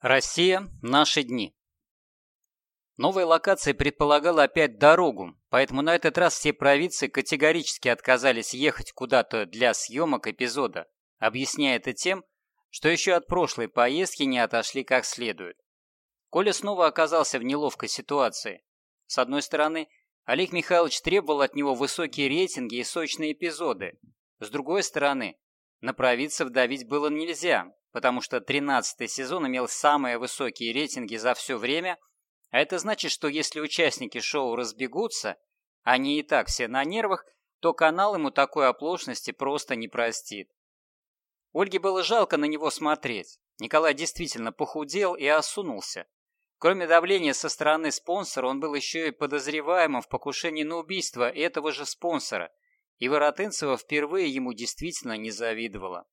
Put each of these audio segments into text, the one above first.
Россия. Наши дни. Новая локация предполагала опять дорогу, поэтому на этот раз все провидцы категорически отказались ехать куда-то для съемок эпизода, объясняя это тем, что еще от прошлой поездки не отошли как следует. Коля снова оказался в неловкой ситуации. С одной стороны, Олег Михайлович требовал от него высокие рейтинги и сочные эпизоды. С другой стороны, на провидцев давить было нельзя, потому что 13 сезон имел самые высокие рейтинги за все время, а это значит, что если участники шоу разбегутся, они и так все на нервах, то канал ему такой оплошности просто не простит. Ольге было жалко на него смотреть. Николай действительно похудел и осунулся. Кроме давления со стороны спонсора, он был еще и подозреваемым в покушении на убийство этого же спонсора, и Воротынцева впервые ему действительно не завидовала.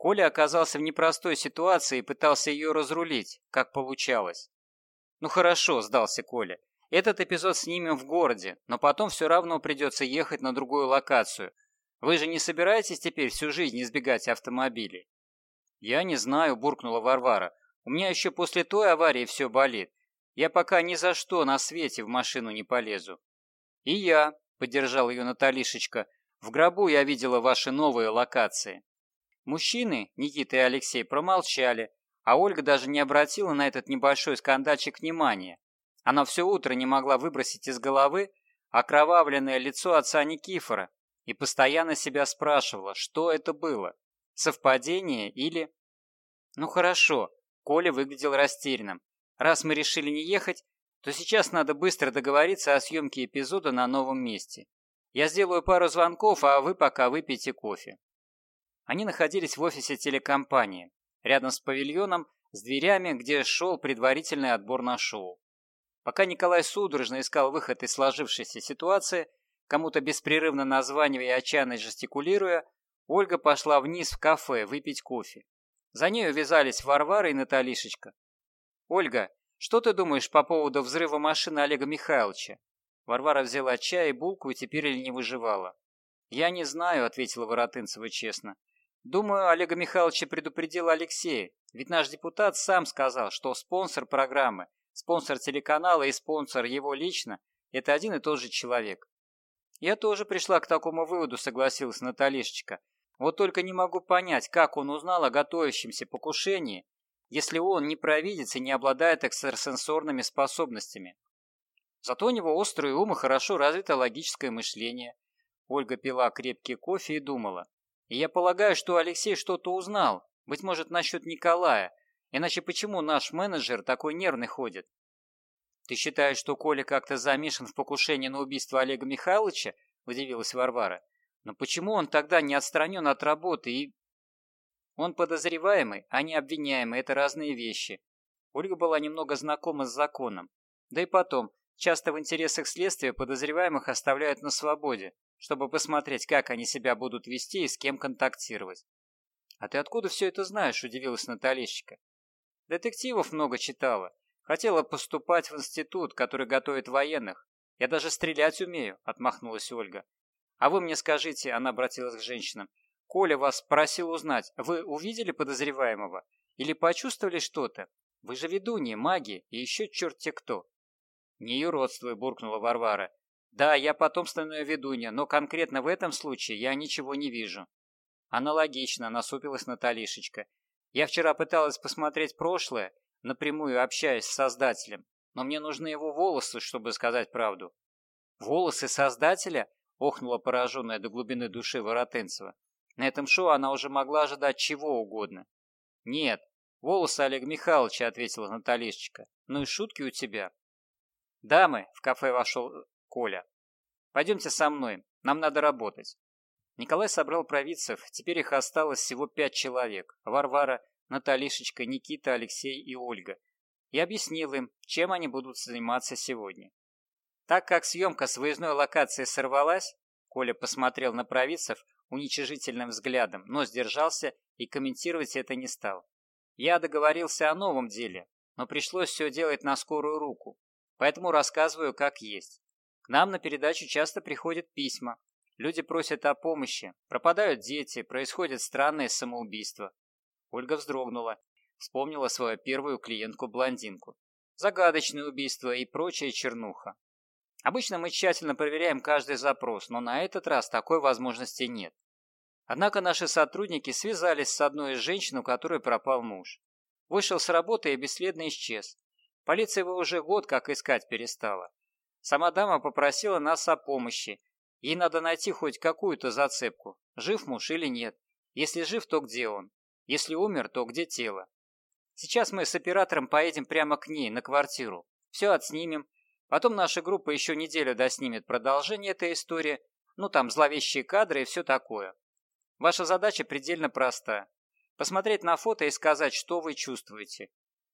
Коля оказался в непростой ситуации и пытался ее разрулить, как получалось. «Ну хорошо», – сдался Коля. «Этот эпизод снимем в городе, но потом все равно придется ехать на другую локацию. Вы же не собираетесь теперь всю жизнь избегать автомобилей?» «Я не знаю», – буркнула Варвара. «У меня еще после той аварии все болит. Я пока ни за что на свете в машину не полезу». «И я», – поддержал ее Наталишечка. «В гробу я видела ваши новые локации». Мужчины, Никита и Алексей, промолчали, а Ольга даже не обратила на этот небольшой скандальчик внимания. Она все утро не могла выбросить из головы окровавленное лицо отца Никифора и постоянно себя спрашивала, что это было, совпадение или... Ну хорошо, Коля выглядел растерянным. Раз мы решили не ехать, то сейчас надо быстро договориться о съемке эпизода на новом месте. Я сделаю пару звонков, а вы пока выпейте кофе. Они находились в офисе телекомпании, рядом с павильоном, с дверями, где шел предварительный отбор на шоу. Пока Николай судорожно искал выход из сложившейся ситуации, кому-то беспрерывно названивая и отчаянно жестикулируя, Ольга пошла вниз в кафе выпить кофе. За ней увязались Варвара и Наталишечка. «Ольга, что ты думаешь по поводу взрыва машины Олега Михайловича?» Варвара взяла чай и булку и теперь не выживала. «Я не знаю», — ответила Воротынцева честно. Думаю, Олега Михайловича предупредил Алексей, ведь наш депутат сам сказал, что спонсор программы, спонсор телеканала и спонсор его лично – это один и тот же человек. Я тоже пришла к такому выводу, согласилась Наталишечка. Вот только не могу понять, как он узнал о готовящемся покушении, если он не провидец и не обладает экстрасенсорными способностями. Зато у него острый ум и хорошо развито логическое мышление. Ольга пила крепкий кофе и думала. Я полагаю, что Алексей что-то узнал, быть может, насчет Николая. Иначе почему наш менеджер такой нервный ходит? Ты считаешь, что Коля как-то замешан в покушении на убийство Олега Михайловича? Удивилась Варвара. Но почему он тогда не отстранен от работы и... Он подозреваемый, а не обвиняемый, это разные вещи. Ольга была немного знакома с законом. Да и потом, часто в интересах следствия подозреваемых оставляют на свободе, чтобы посмотреть, как они себя будут вести и с кем контактировать. «А ты откуда все это знаешь?» – удивилась Наталищика. «Детективов много читала. Хотела поступать в институт, который готовит военных. Я даже стрелять умею», – отмахнулась Ольга. «А вы мне скажите», – она обратилась к женщинам, – «Коля вас просил узнать, вы увидели подозреваемого? Или почувствовали что-то? Вы же ведунья, маги и еще черт-те кто». «Не юродствуй», – буркнула Варвара. Да, я потомственная ведунья, но конкретно в этом случае я ничего не вижу. Аналогично, насупилась Наталишечка. Я вчера пыталась посмотреть прошлое, напрямую общаясь с Создателем, но мне нужны его волосы, чтобы сказать правду. Волосы Создателя? Охнула пораженная до глубины души Воротынцева. На этом шоу она уже могла ожидать чего угодно. Нет, волосы Олега Михайловича, ответила Наталишечка. Ну и шутки у тебя. Дамы, в кафе вошел Коля. «Пойдемте со мной, нам надо работать». Николай собрал провидцев, теперь их осталось всего пять человек. Варвара, Наталишечка, Никита, Алексей и Ольга. И объяснил им, чем они будут заниматься сегодня. Так как съемка с выездной локации сорвалась, Коля посмотрел на провидцев уничижительным взглядом, но сдержался и комментировать это не стал. Я договорился о новом деле, но пришлось все делать на скорую руку, поэтому рассказываю как есть нам на передачу часто приходят письма. Люди просят о помощи, пропадают дети, происходят странные самоубийства. Ольга вздрогнула. Вспомнила свою первую клиентку-блондинку. Загадочное убийство и прочая чернуха. Обычно мы тщательно проверяем каждый запрос, но на этот раз такой возможности нет. Однако наши сотрудники связались с одной из женщин, у которой пропал муж. Вышел с работы и бесследно исчез. Полиция его уже год как искать перестала. Сама дама попросила нас о помощи. Ей надо найти хоть какую-то зацепку, жив муж или нет. Если жив, то где он? Если умер, то где тело? Сейчас мы с оператором поедем прямо к ней, на квартиру. Все отснимем. Потом наша группа еще неделю доснимет продолжение этой истории. Ну, там зловещие кадры и все такое. Ваша задача предельно проста. Посмотреть на фото и сказать, что вы чувствуете.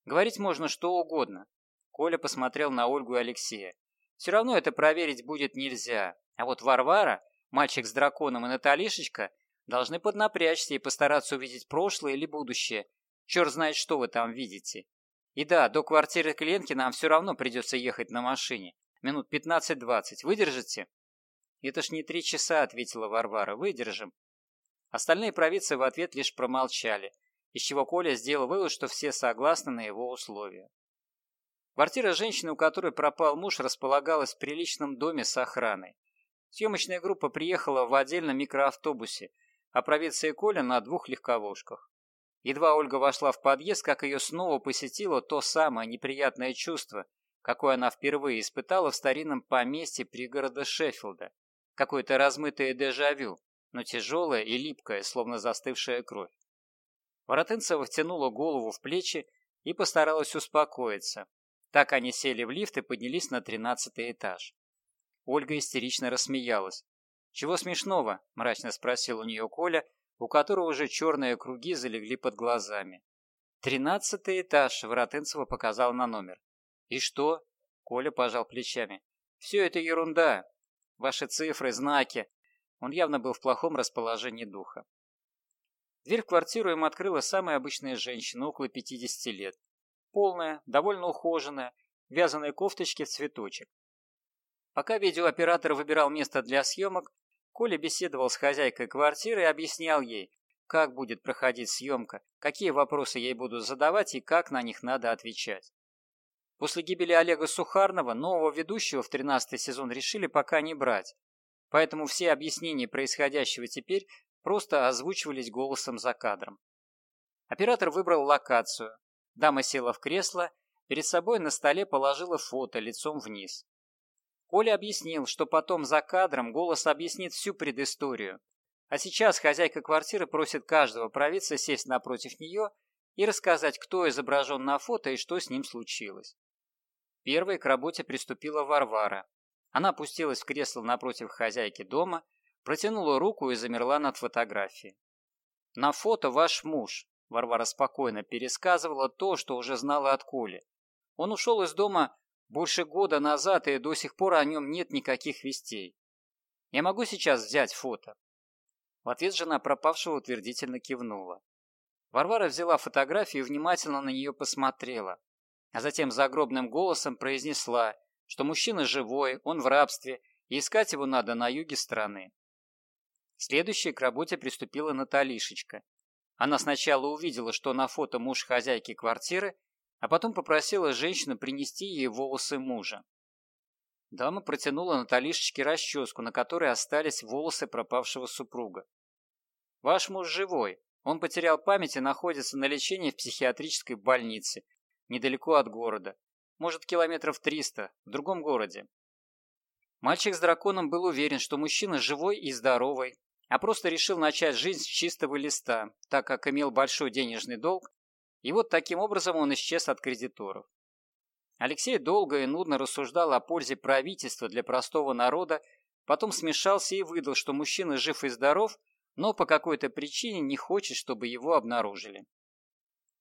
Говорить можно что угодно. Коля посмотрел на Ольгу и Алексея. Все равно это проверить будет нельзя. А вот Варвара, мальчик с драконом и Наталишечка должны поднапрячься и постараться увидеть прошлое или будущее, Черт знает, что вы там видите. И да, до квартиры клиентки нам все равно придется ехать на машине. Минут 15-20. Выдержите? Это ж не три часа, ответила Варвара. Выдержим. Остальные провидцы в ответ лишь промолчали, из чего Коля сделал вывод, что все согласны на его условия. Квартира женщины, у которой пропал муж, располагалась в приличном доме с охраной. Съемочная группа приехала в отдельном микроавтобусе, а провидцы и Коля на двух легковушках. Едва Ольга вошла в подъезд, как ее снова посетило то самое неприятное чувство, какое она впервые испытала в старинном поместье пригорода Шеффилда. Какое-то размытое дежавю, но тяжелое и липкое, словно застывшая кровь. Воротынцева втянула голову в плечи и постаралась успокоиться. Так они сели в лифт и поднялись на тринадцатый этаж. Ольга истерично рассмеялась. «Чего смешного?» – мрачно спросил у нее Коля, у которого уже черные круги залегли под глазами. «Тринадцатый этаж», — Воротынцева показал на номер. «И что?» — Коля пожал плечами. «Все это ерунда. Ваши цифры, знаки». Он явно был в плохом расположении духа. Дверь в квартиру им открыла самая обычная женщина, около 50 лет. Полная, довольно ухоженная, вязаной кофточке в цветочек. Пока видеооператор выбирал место для съемок, Коля беседовал с хозяйкой квартиры и объяснял ей, как будет проходить съемка, какие вопросы ей будут задавать и как на них надо отвечать. После гибели Олега Сухарного нового ведущего в 13 сезон решили пока не брать, поэтому все объяснения происходящего теперь просто озвучивались голосом за кадром. Оператор выбрал локацию. Дама села в кресло, перед собой на столе положила фото лицом вниз. Коля объяснил, что потом за кадром голос объяснит всю предысторию. А сейчас хозяйка квартиры просит каждого провидца сесть напротив нее и рассказать, кто изображен на фото и что с ним случилось. Первой к работе приступила Варвара. Она опустилась в кресло напротив хозяйки дома, протянула руку и замерла над фотографией. «На фото ваш муж», – Варвара спокойно пересказывала то, что уже знала от Коли. Он ушел из дома больше года назад, и до сих пор о нем нет никаких вестей. Я могу сейчас взять фото?» В ответ жена пропавшего утвердительно кивнула. Варвара взяла фотографию и внимательно на нее посмотрела, а затем загробным голосом произнесла, что мужчина живой, он в рабстве, и искать его надо на юге страны. Следующей к работе приступила Наталишечка. Она сначала увидела, что на фото муж хозяйки квартиры, а потом попросила женщину принести ей волосы мужа. Дама протянула Наталишечке расческу, на которой остались волосы пропавшего супруга. «Ваш муж живой. Он потерял память и находится на лечении в психиатрической больнице, недалеко от города. Может, километров триста, в другом городе». Мальчик с драконом был уверен, что мужчина живой и здоровый, а просто решил начать жизнь с чистого листа, так как имел большой денежный долг и вот таким образом он исчез от кредиторов. Алексей долго и нудно рассуждал о пользе правительства для простого народа, потом смешался и выдал, что мужчина жив и здоров, но по какой-то причине не хочет, чтобы его обнаружили.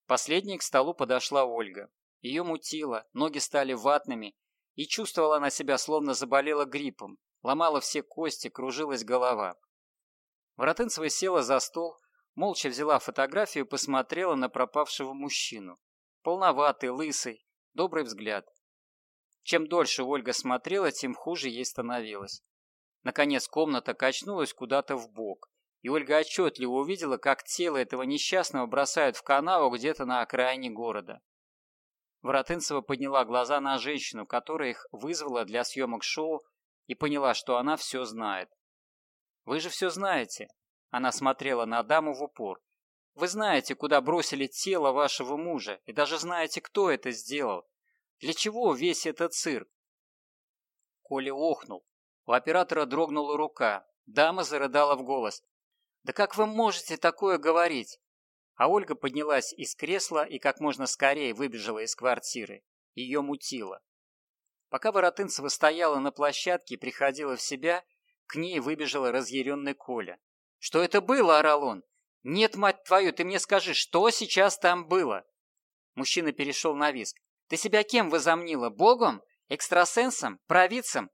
Последней к столу подошла Ольга. Ее мутило, ноги стали ватными, и чувствовала она себя, словно заболела гриппом, ломала все кости, кружилась голова. Воротынцева села за стол, Молча взяла фотографию и посмотрела на пропавшего мужчину. Полноватый, лысый, добрый взгляд. Чем дольше Ольга смотрела, тем хуже ей становилось. Наконец комната качнулась куда-то в бок, и Ольга отчетливо увидела, как тело этого несчастного бросают в канаву где-то на окраине города. Воротынцева подняла глаза на женщину, которая их вызвала для съемок шоу, и поняла, что она все знает. «Вы же все знаете», — она смотрела на даму в упор. «Вы знаете, куда бросили тело вашего мужа, и даже знаете, кто это сделал. Для чего весь этот цирк?» Коля охнул. У оператора дрогнула рука. Дама зарыдала в голос. «Да как вы можете такое говорить?» А Ольга поднялась из кресла и как можно скорее выбежала из квартиры. Ее мутило. Пока Воротынцева стояла на площадке и приходила в себя, к ней выбежала разъяренный Коля. «Что это было?» – орал он. «Нет, мать твою, ты мне скажи, что сейчас там было?» Мужчина перешел на виск. «Ты себя кем возомнила? Богом? Экстрасенсом? Провидцем?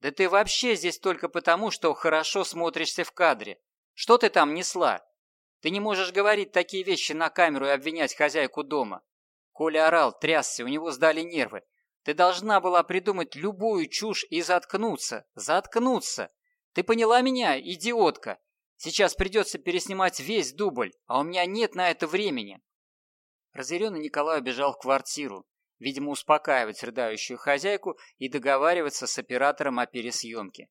Да ты вообще здесь только потому, что хорошо смотришься в кадре. Что ты там несла? Ты не можешь говорить такие вещи на камеру и обвинять хозяйку дома. Коля орал, трясся, у него сдали нервы. Ты должна была придумать любую чушь и заткнуться. Заткнуться. Ты поняла меня, идиотка? Сейчас придется переснимать весь дубль, а у меня нет на это времени. Разъяренный Николай убежал в квартиру, видимо, успокаивать рыдающую хозяйку и договариваться с оператором о пересъемке.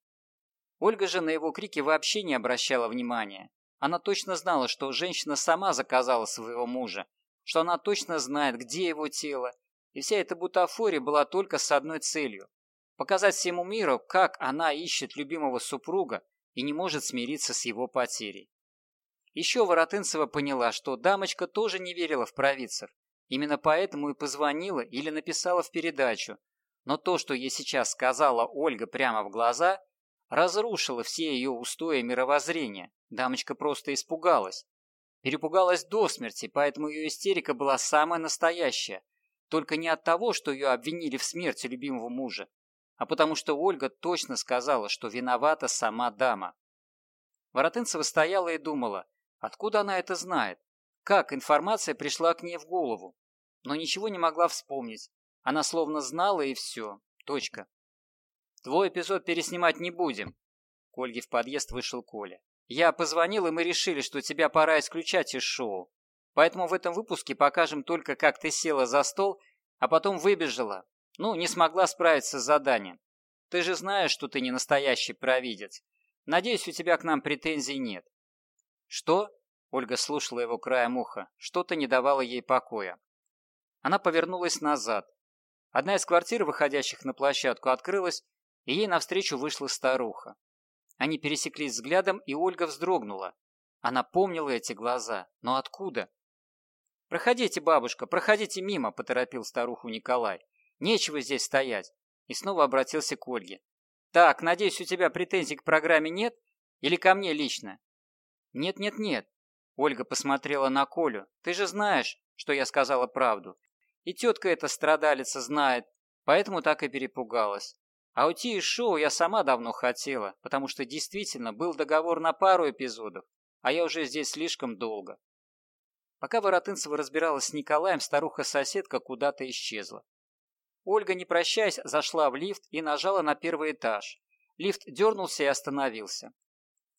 Ольга же на его крики вообще не обращала внимания. Она точно знала, что женщина сама заказала своего мужа, что она точно знает, где его тело, и вся эта бутафория была только с одной целью – показать всему миру, как она ищет любимого супруга и не может смириться с его потерей. Еще Воротынцева поняла, что дамочка тоже не верила в провидцев, именно поэтому и позвонила или написала в передачу, но то, что ей сейчас сказала Ольга прямо в глаза – разрушила все ее устои мировоззрения. Дамочка просто испугалась. Перепугалась до смерти, поэтому ее истерика была самая настоящая. Только не от того, что ее обвинили в смерти любимого мужа, а потому что Ольга точно сказала, что виновата сама дама. Воротынцева стояла и думала, откуда она это знает, как информация пришла к ней в голову, но ничего не могла вспомнить. Она словно знала и все. Точка. Твой эпизод переснимать не будем. К Ольге в подъезд вышел Коля. Я позвонил, и мы решили, что тебя пора исключать из шоу. Поэтому в этом выпуске покажем только, как ты села за стол, а потом выбежала. Ну, не смогла справиться с заданием. Ты же знаешь, что ты не настоящий провидец. Надеюсь, у тебя к нам претензий нет. Что? Ольга слушала его краем уха. Что-то не давало ей покоя. Она повернулась назад. Одна из квартир, выходящих на площадку, открылась, и ей навстречу вышла старуха. Они пересеклись взглядом, и Ольга вздрогнула. Она помнила эти глаза, но откуда? «Проходите, бабушка, проходите мимо», – поторопил старуху Николай. «Нечего здесь стоять». И снова обратился к Ольге. «Так, надеюсь, у тебя претензий к программе нет? Или ко мне лично?» «Нет-нет-нет», – Ольга посмотрела на Колю. «Ты же знаешь, что я сказала правду. И тетка эта страдалица знает, поэтому так и перепугалась. А уйти из шоу я сама давно хотела, потому что действительно был договор на пару эпизодов, а я уже здесь слишком долго. Пока Воротынцева разбиралась с Николаем, старуха-соседка куда-то исчезла. Ольга, не прощаясь, зашла в лифт и нажала на первый этаж. Лифт дернулся и остановился.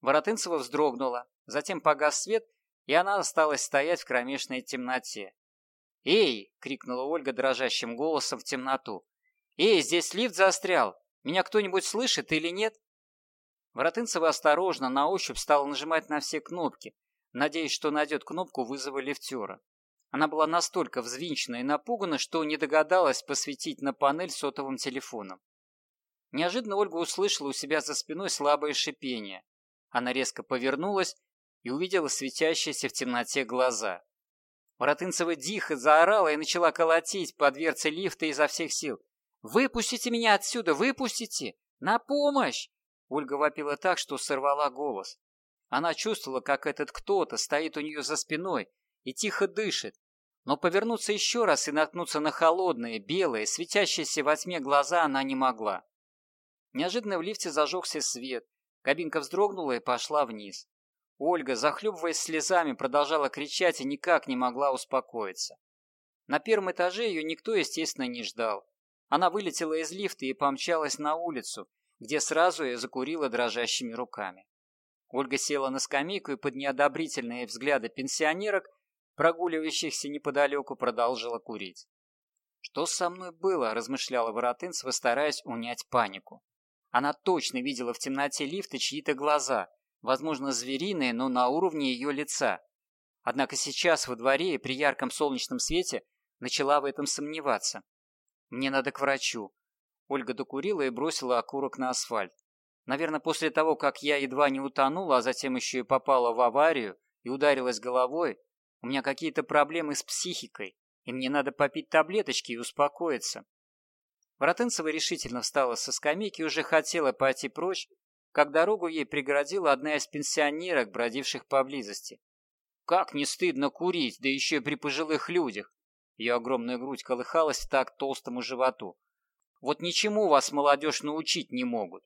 Воротынцева вздрогнула, затем погас свет, и она осталась стоять в кромешной темноте. «Эй!» — крикнула Ольга дрожащим голосом в темноту. «Эй, здесь лифт застрял! Меня кто-нибудь слышит или нет?» Воротынцева осторожно, на ощупь стала нажимать на все кнопки, надеясь, что найдет кнопку вызова лифтера. Она была настолько взвинчена и напугана, что не догадалась посветить на панель сотовым телефоном. Неожиданно Ольга услышала у себя за спиной слабое шипение. Она резко повернулась и увидела светящиеся в темноте глаза. Воротынцева дико заорала и начала колотить по дверце лифта изо всех сил. «Выпустите меня отсюда! Выпустите! На помощь!» Ольга вопила так, что сорвала голос. Она чувствовала, как этот кто-то стоит у нее за спиной и тихо дышит. Но повернуться еще раз и наткнуться на холодные, белые, светящиеся во тьме глаза она не могла. Неожиданно в лифте зажегся свет. Кабинка вздрогнула и пошла вниз. Ольга, захлебываясь слезами, продолжала кричать и никак не могла успокоиться. На первом этаже ее никто, естественно, не ждал. Она вылетела из лифта и помчалась на улицу, где сразу и закурила дрожащими руками. Ольга села на скамейку и под неодобрительные взгляды пенсионерок, прогуливающихся неподалеку, продолжила курить. «Что со мной было?» – размышляла Воротынцева, стараясь унять панику. Она точно видела в темноте лифта чьи-то глаза, возможно, звериные, но на уровне ее лица. Однако сейчас во дворе и при ярком солнечном свете начала в этом сомневаться. «Мне надо к врачу». Ольга докурила и бросила окурок на асфальт. Наверное, после того, как я едва не утонула, а затем еще и попала в аварию и ударилась головой, у меня какие-то проблемы с психикой, и мне надо попить таблеточки и успокоиться. Воротынцева решительно встала со скамейки и уже хотела пойти прочь, как дорогу ей преградила одна из пенсионерок, бродивших поблизости. Как не стыдно курить, да еще и при пожилых людях. Ее огромная грудь колыхалась так толстому животу. Вот ничему вас, молодежь, научить не могут.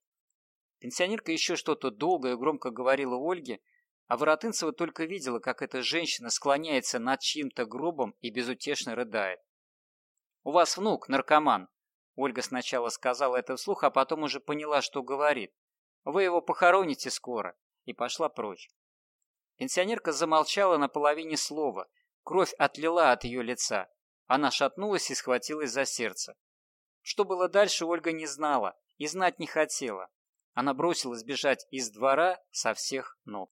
Пенсионерка еще что-то долго и громко говорила Ольге, а Воротынцева только видела, как эта женщина склоняется над чьим-то гробом и безутешно рыдает. «У вас внук, наркоман», — Ольга сначала сказала это вслух, а потом уже поняла, что говорит. «Вы его похороните скоро», и пошла прочь. Пенсионерка замолчала на половине слова, кровь отлила от ее лица. Она шатнулась и схватилась за сердце. Что было дальше, Ольга не знала и знать не хотела. Она бросилась бежать из двора со всех ног.